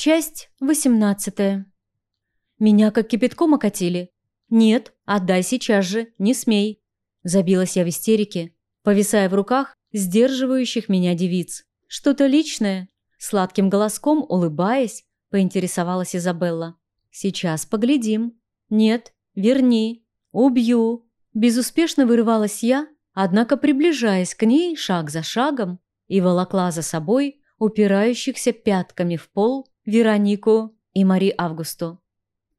Часть восемнадцатая. Меня как кипятком окатили. Нет, отдай сейчас же, не смей. Забилась я в истерике, повисая в руках сдерживающих меня девиц. Что-то личное? Сладким голоском, улыбаясь, поинтересовалась Изабелла. Сейчас поглядим. Нет, верни. Убью. Безуспешно вырывалась я, однако приближаясь к ней шаг за шагом и волокла за собой упирающихся пятками в пол Веронику и Мари Августу.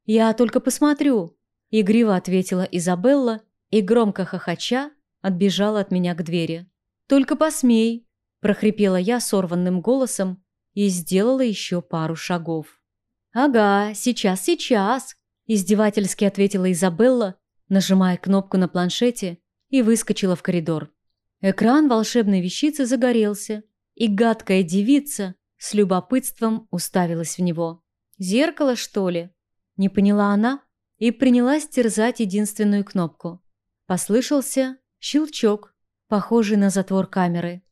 «Я только посмотрю», – игриво ответила Изабелла и, громко хохоча, отбежала от меня к двери. «Только посмей», – прохрипела я сорванным голосом и сделала еще пару шагов. «Ага, сейчас, сейчас», – издевательски ответила Изабелла, нажимая кнопку на планшете и выскочила в коридор. Экран волшебной вещицы загорелся, и гадкая девица с любопытством уставилась в него. «Зеркало, что ли?» Не поняла она и принялась терзать единственную кнопку. Послышался щелчок, похожий на затвор камеры.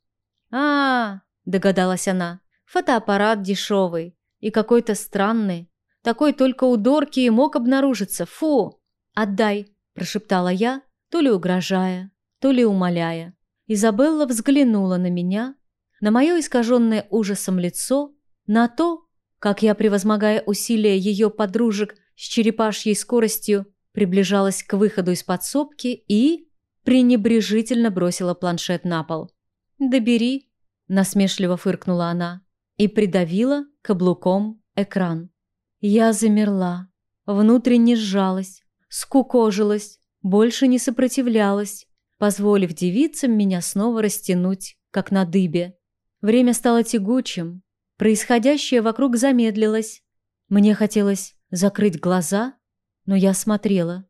а, -а, -а догадалась она. «Фотоаппарат дешевый и какой-то странный. Такой только у Дорки и мог обнаружиться. Фу! Отдай!» – прошептала я, то ли угрожая, то ли умоляя. Изабелла взглянула на меня, на мое искаженное ужасом лицо, на то, как я, превозмогая усилия ее подружек с черепашьей скоростью, приближалась к выходу из подсобки и пренебрежительно бросила планшет на пол. «Да бери», – насмешливо фыркнула она и придавила каблуком экран. Я замерла, внутренне сжалась, скукожилась, больше не сопротивлялась, позволив девицам меня снова растянуть, как на дыбе. Время стало тягучим, Происходящее вокруг замедлилось. Мне хотелось закрыть глаза, но я смотрела.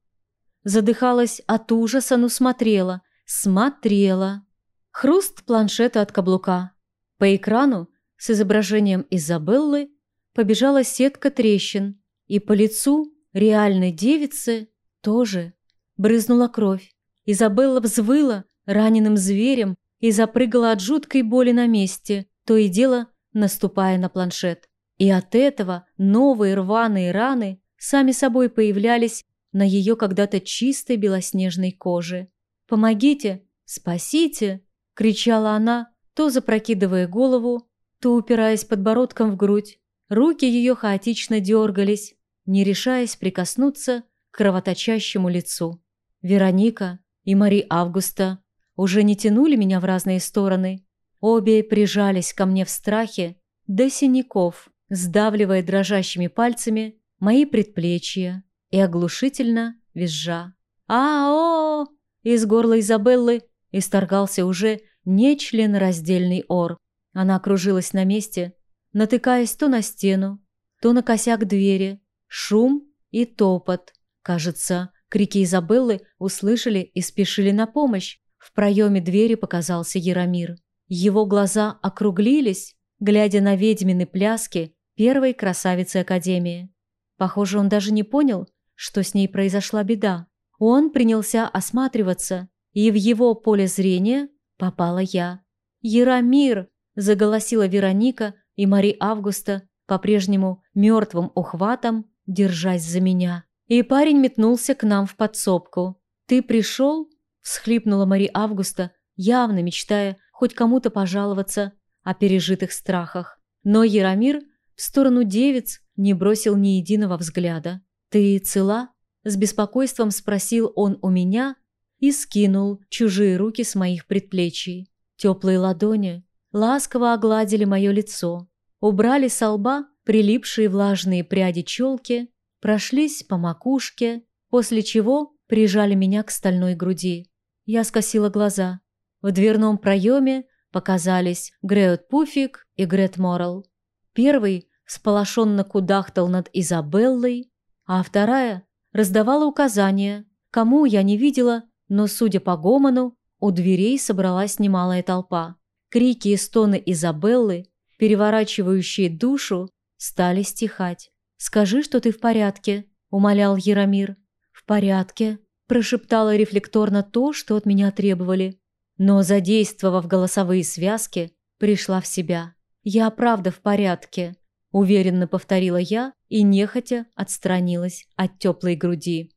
Задыхалась от ужаса, но смотрела, смотрела. Хруст планшета от каблука. По экрану с изображением Изабеллы побежала сетка трещин, и по лицу реальной девицы тоже брызнула кровь. Изабелла взвыла раненым зверем и запрыгала от жуткой боли на месте, то и дело наступая на планшет. И от этого новые рваные раны сами собой появлялись на ее когда-то чистой белоснежной коже. «Помогите! Спасите!» – кричала она, то запрокидывая голову, то упираясь подбородком в грудь. Руки ее хаотично дергались, не решаясь прикоснуться к кровоточащему лицу. Вероника и Мари Августа уже не тянули меня в разные стороны, Обе прижались ко мне в страхе до синяков, сдавливая дрожащими пальцами мои предплечья и оглушительно визжа. а о Из горла Изабеллы исторгался уже нечленораздельный ор. Она окружилась на месте, натыкаясь то на стену, то на косяк двери, шум и топот. Кажется, крики Изабеллы услышали и спешили на помощь. В проеме двери показался Яромир. Его глаза округлились, глядя на ведьмины пляски первой красавицы Академии. Похоже, он даже не понял, что с ней произошла беда. Он принялся осматриваться, и в его поле зрения попала я. «Яромир!» – заголосила Вероника и Мари Августа, по-прежнему мертвым ухватом, держась за меня. И парень метнулся к нам в подсобку. «Ты пришел?» – всхлипнула Мари Августа, явно мечтая хоть кому-то пожаловаться о пережитых страхах. Но Яромир в сторону девиц не бросил ни единого взгляда. «Ты цела?» – с беспокойством спросил он у меня и скинул чужие руки с моих предплечий. Теплые ладони ласково огладили мое лицо, убрали со лба прилипшие влажные пряди челки, прошлись по макушке, после чего прижали меня к стальной груди. Я скосила глаза. В дверном проеме показались Греот Пуфик и Грет Моррел. Первый сполошенно кудахтал над Изабеллой, а вторая раздавала указания, кому я не видела, но, судя по гомону, у дверей собралась немалая толпа. Крики и стоны Изабеллы, переворачивающие душу, стали стихать. «Скажи, что ты в порядке», – умолял Яромир. «В порядке», – прошептала рефлекторно то, что от меня требовали но, задействовав голосовые связки, пришла в себя. «Я правда в порядке», уверенно повторила я и нехотя отстранилась от теплой груди.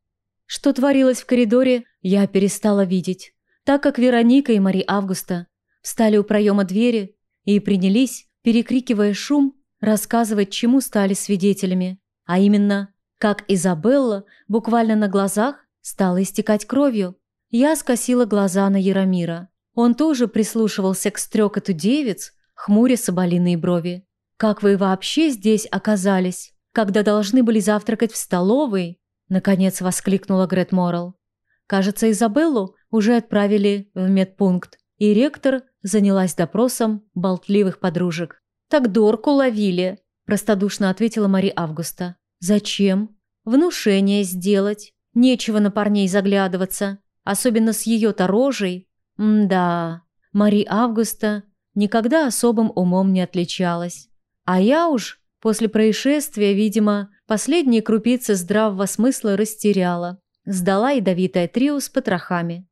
Что творилось в коридоре, я перестала видеть, так как Вероника и Мари Августа встали у проема двери и принялись, перекрикивая шум, рассказывать, чему стали свидетелями, а именно, как Изабелла буквально на глазах стала истекать кровью. Я скосила глаза на Яромира. Он тоже прислушивался к стрекоту девиц, хмуря соболиные брови. «Как вы вообще здесь оказались, когда должны были завтракать в столовой?» Наконец воскликнула Грет Моррелл. Кажется, Изабеллу уже отправили в медпункт, и ректор занялась допросом болтливых подружек. «Так Дорку ловили», – простодушно ответила Мари Августа. «Зачем? Внушение сделать. Нечего на парней заглядываться, особенно с ее-то рожей. М-да, Мари Августа никогда особым умом не отличалась. А я уж после происшествия, видимо, последние крупицы здравого смысла растеряла. Сдала ядовитое трио с потрохами.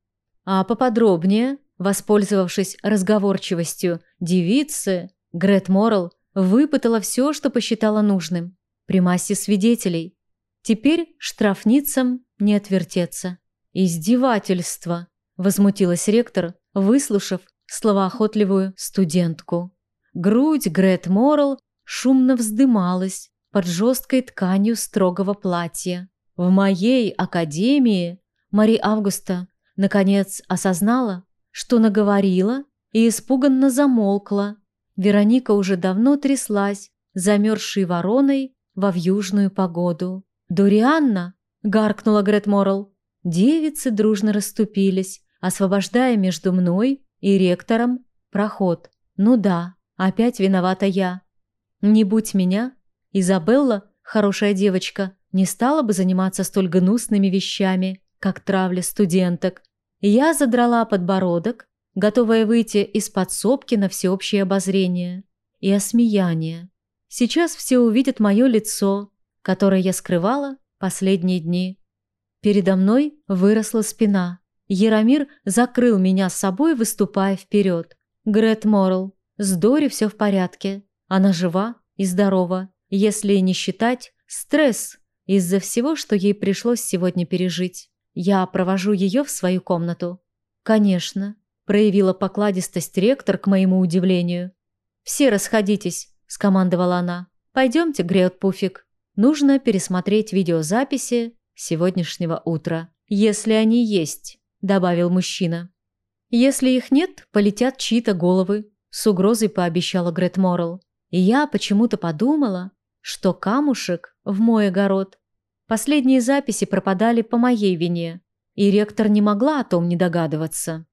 А поподробнее, воспользовавшись разговорчивостью девицы, Грет Моррелл выпытала все, что посчитала нужным. При массе свидетелей. Теперь штрафницам не отвертеться. Издевательство, возмутилась ректор, выслушав словоохотливую студентку. Грудь Грет Моррелл шумно вздымалась под жесткой тканью строгого платья. В моей академии Мари Августа наконец осознала, что наговорила и испуганно замолкла. Вероника уже давно тряслась, замерзшей вороной во вьюжную погоду. «Дорианна!» – гаркнула Грет Моррелл. Девицы дружно расступились, освобождая между мной и ректором проход. Ну да, опять виновата я. Не будь меня, Изабелла, хорошая девочка, не стала бы заниматься столь гнусными вещами, как травля студенток. Я задрала подбородок, готовая выйти из подсобки на всеобщее обозрение и осмеяние. Сейчас все увидят мое лицо, которое я скрывала последние дни. Передо мной выросла спина. Яромир закрыл меня с собой, выступая вперед. Грет Моррелл, с Дори все в порядке. Она жива и здорова, если не считать стресс из-за всего, что ей пришлось сегодня пережить. Я провожу ее в свою комнату. Конечно, проявила покладистость ректор к моему удивлению. Все расходитесь, скомандовала она. Пойдемте, Греот Пуфик. Нужно пересмотреть видеозаписи сегодняшнего утра. Если они есть, добавил мужчина. Если их нет, полетят чьи-то головы, с угрозой пообещала Грет Моррелл. И я почему-то подумала, что камушек в мой огород. Последние записи пропадали по моей вине, и ректор не могла о том не догадываться.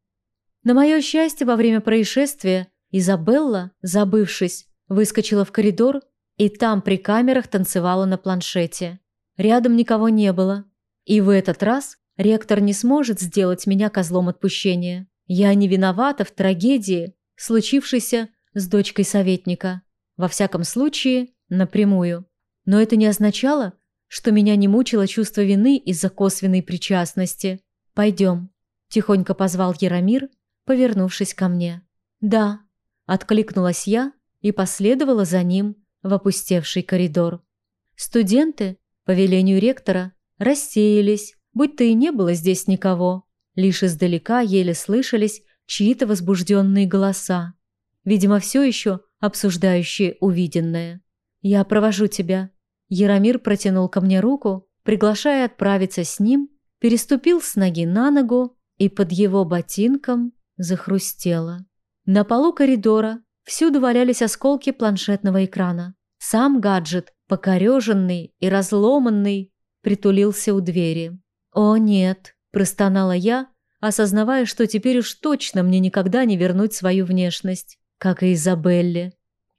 На мое счастье, во время происшествия Изабелла, забывшись, выскочила в коридор и там при камерах танцевала на планшете. Рядом никого не было. И в этот раз ректор не сможет сделать меня козлом отпущения. Я не виновата в трагедии, случившейся с дочкой советника. Во всяком случае, напрямую. Но это не означало, что меня не мучило чувство вины из-за косвенной причастности. «Пойдем», – тихонько позвал Яромир, повернувшись ко мне. «Да», – откликнулась я и последовала за ним в опустевший коридор. Студенты, по велению ректора, рассеялись, будто и не было здесь никого. Лишь издалека еле слышались чьи-то возбужденные голоса. Видимо, все еще обсуждающие увиденное. «Я провожу тебя». Яромир протянул ко мне руку, приглашая отправиться с ним, переступил с ноги на ногу, и под его ботинком захрустело. На полу коридора всюду валялись осколки планшетного экрана. Сам гаджет, покореженный и разломанный, притулился у двери. «О, нет!» – простонала я, осознавая, что теперь уж точно мне никогда не вернуть свою внешность как и Изабелле.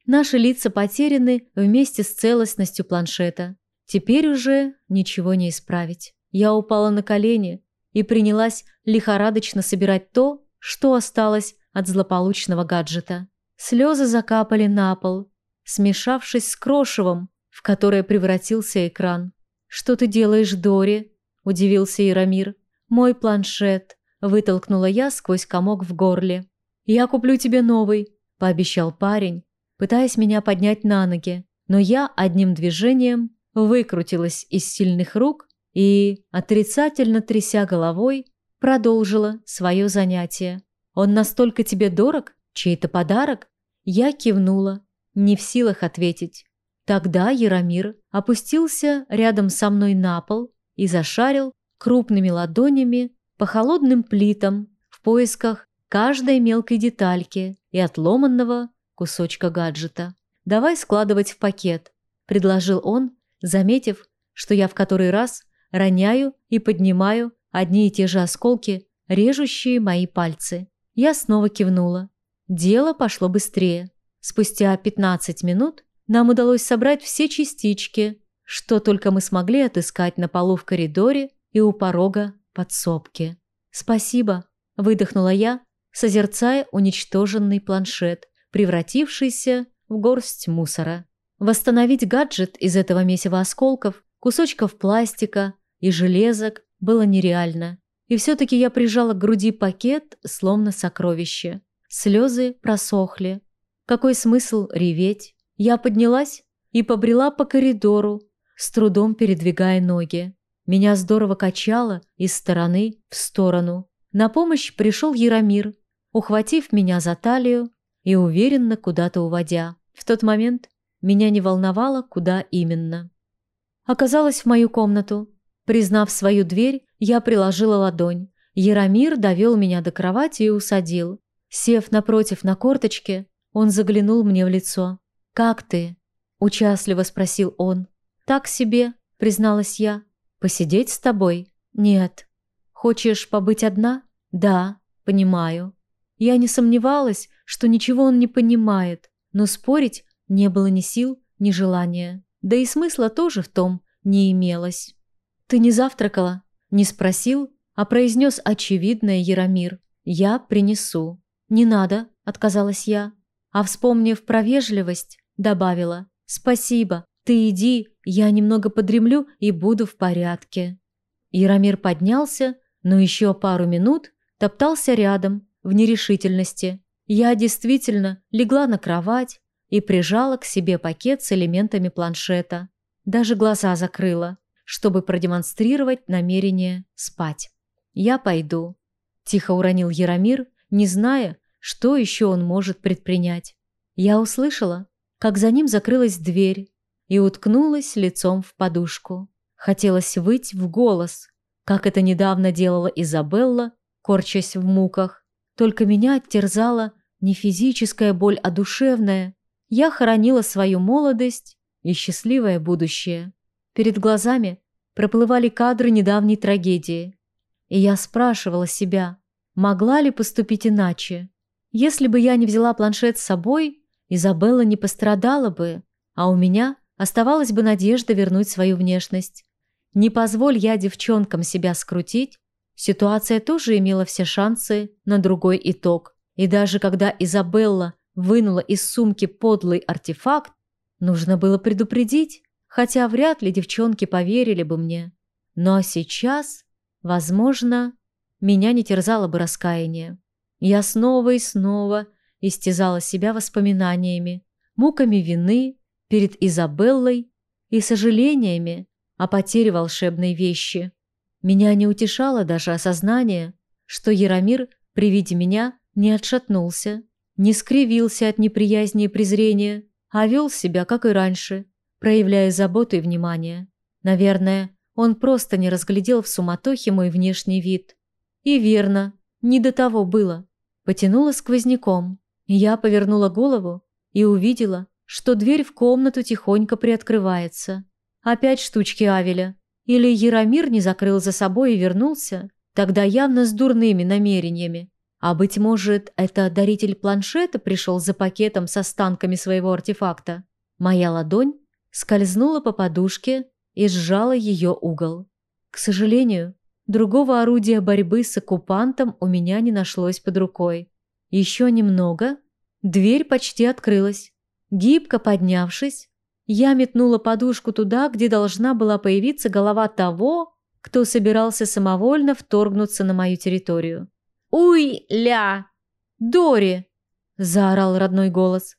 Наши лица потеряны вместе с целостностью планшета. Теперь уже ничего не исправить. Я упала на колени и принялась лихорадочно собирать то, что осталось от злополучного гаджета. Слезы закапали на пол, смешавшись с крошевом, в которое превратился экран. «Что ты делаешь, Дори?» – удивился Ирамир. «Мой планшет», – вытолкнула я сквозь комок в горле. «Я куплю тебе новый», пообещал парень, пытаясь меня поднять на ноги. но я одним движением выкрутилась из сильных рук и, отрицательно тряся головой, продолжила свое занятие. «Он настолько тебе дорог? Чей-то подарок?» Я кивнула, не в силах ответить. Тогда Яромир опустился рядом со мной на пол и зашарил крупными ладонями по холодным плитам в поисках каждой мелкой детальки и отломанного кусочка гаджета. «Давай складывать в пакет», – предложил он, заметив, что я в который раз роняю и поднимаю одни и те же осколки, режущие мои пальцы. Я снова кивнула. Дело пошло быстрее. Спустя 15 минут нам удалось собрать все частички, что только мы смогли отыскать на полу в коридоре и у порога подсобки. «Спасибо», – выдохнула я, созерцая уничтоженный планшет, превратившийся в горсть мусора. Восстановить гаджет из этого месива осколков, кусочков пластика и железок было нереально. И все-таки я прижала к груди пакет, словно сокровище. Слезы просохли. Какой смысл реветь? Я поднялась и побрела по коридору, с трудом передвигая ноги. Меня здорово качало из стороны в сторону. На помощь пришел Яромир, ухватив меня за талию и уверенно куда-то уводя. В тот момент меня не волновало, куда именно. Оказалась в мою комнату. Признав свою дверь, я приложила ладонь. Яромир довел меня до кровати и усадил. Сев напротив на корточке, он заглянул мне в лицо. «Как ты?» – участливо спросил он. «Так себе», – призналась я. «Посидеть с тобой?» «Нет». «Хочешь побыть одна?» «Да, понимаю». Я не сомневалась, что ничего он не понимает, но спорить не было ни сил, ни желания. Да и смысла тоже в том не имелось. «Ты не завтракала?» Не спросил, а произнес очевидное Яромир. «Я принесу». «Не надо», – отказалась я. А вспомнив про вежливость, добавила «Спасибо, ты иди, я немного подремлю и буду в порядке». Яромир поднялся, но еще пару минут топтался рядом, в нерешительности. Я действительно легла на кровать и прижала к себе пакет с элементами планшета. Даже глаза закрыла, чтобы продемонстрировать намерение спать. «Я пойду», – тихо уронил Яромир, не зная, что еще он может предпринять. Я услышала, как за ним закрылась дверь и уткнулась лицом в подушку. Хотелось выть в голос, как это недавно делала Изабелла, корчась в муках. Только меня терзала не физическая боль, а душевная. Я хоронила свою молодость и счастливое будущее. Перед глазами проплывали кадры недавней трагедии. И я спрашивала себя, могла ли поступить иначе. Если бы я не взяла планшет с собой, Изабелла не пострадала бы, а у меня оставалась бы надежда вернуть свою внешность. Не позволь я девчонкам себя скрутить, ситуация тоже имела все шансы на другой итог. И даже когда Изабелла вынула из сумки подлый артефакт, нужно было предупредить, хотя вряд ли девчонки поверили бы мне. Но сейчас, возможно, меня не терзало бы раскаяние. Я снова и снова истязала себя воспоминаниями, муками вины перед Изабеллой и сожалениями о потере волшебной вещи. Меня не утешало даже осознание, что Яромир при виде меня не отшатнулся, не скривился от неприязни и презрения, а вел себя, как и раньше, проявляя заботу и внимание. Наверное, он просто не разглядел в суматохе мой внешний вид. И верно, не до того было. Потянуло сквозняком. Я повернула голову и увидела, что дверь в комнату тихонько приоткрывается. Опять штучки Авеля. Или Яромир не закрыл за собой и вернулся, тогда явно с дурными намерениями. А быть может, это даритель планшета пришел за пакетом с останками своего артефакта. Моя ладонь скользнула по подушке и сжала ее угол. К сожалению, другого орудия борьбы с оккупантом у меня не нашлось под рукой. Еще немного, дверь почти открылась. Гибко поднявшись, я метнула подушку туда, где должна была появиться голова того, кто собирался самовольно вторгнуться на мою территорию. «Уй-ля! Дори!» – заорал родной голос.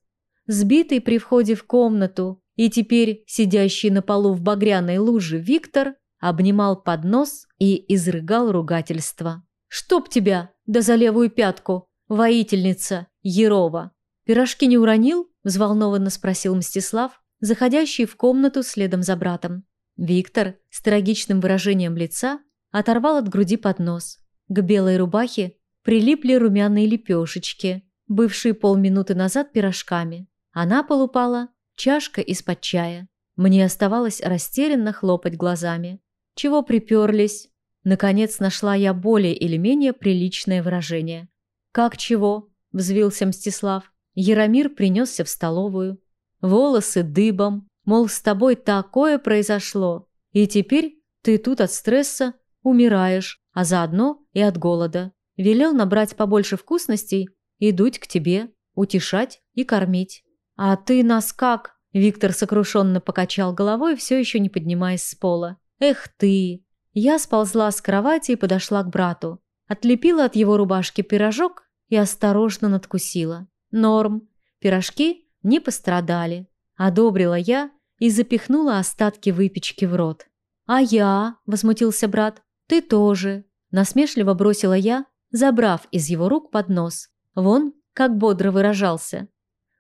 Сбитый при входе в комнату И теперь сидящий на полу в багряной луже Виктор обнимал поднос и изрыгал ругательство. «Чтоб тебя, да за левую пятку, воительница, Ерова!» «Пирожки не уронил?» – взволнованно спросил Мстислав, заходящий в комнату следом за братом. Виктор с трагичным выражением лица оторвал от груди поднос. К белой рубахе прилипли румяные лепешечки, бывшие полминуты назад пирожками, а на пол упала чашка из-под чая. Мне оставалось растерянно хлопать глазами. Чего приперлись? Наконец нашла я более или менее приличное выражение. «Как чего?» – взвился Мстислав. Яромир принесся в столовую. Волосы дыбом, мол, с тобой такое произошло, и теперь ты тут от стресса умираешь, а заодно и от голода. Велел набрать побольше вкусностей и дуть к тебе, утешать и кормить. А ты нас как? Виктор сокрушенно покачал головой, все еще не поднимаясь с пола. Эх ты! Я сползла с кровати и подошла к брату. Отлепила от его рубашки пирожок и осторожно надкусила. Норм. Пирожки не пострадали. Одобрила я и запихнула остатки выпечки в рот. «А я?» – возмутился брат. «Ты тоже!» – насмешливо бросила я, забрав из его рук поднос. Вон, как бодро выражался.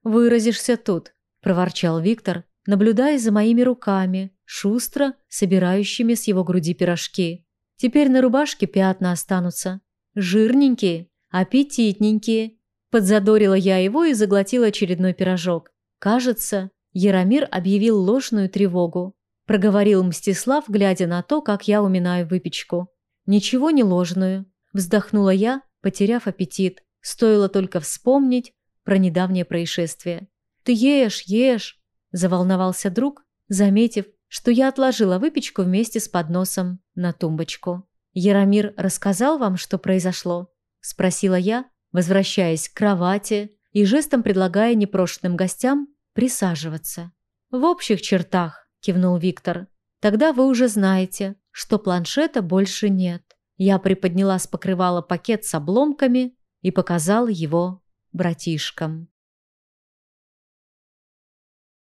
«Выразишься тут», – проворчал Виктор, наблюдая за моими руками, шустро собирающими с его груди пирожки. «Теперь на рубашке пятна останутся. Жирненькие, аппетитненькие». Подзадорила я его и заглотила очередной пирожок. Кажется, Яромир объявил ложную тревогу. Проговорил Мстислав, глядя на то, как я уминаю выпечку. «Ничего не ложную», – вздохнула я, потеряв аппетит. Стоило только вспомнить про недавнее происшествие. «Ты ешь, ешь!» – заволновался друг, заметив, что я отложила выпечку вместе с подносом на тумбочку. «Яромир рассказал вам, что произошло?» – спросила я, возвращаясь к кровати и жестом предлагая непрошенным гостям присаживаться. «В общих чертах», – кивнул Виктор. «Тогда вы уже знаете, что планшета больше нет». Я приподняла с покрывала пакет с обломками и показала его братишкам.